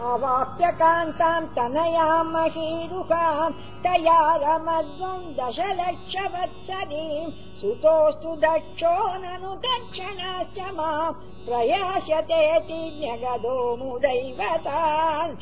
अवाप्यकान्ताम् तनयाम् महीरुहाम् तया रमद्वम् दशलक्षवत्सरीम्। सुतोऽस्तु दक्षो ननु दक्षणाश्च माम्। प्रयास्यतेति न्यगदो मुदैवताम्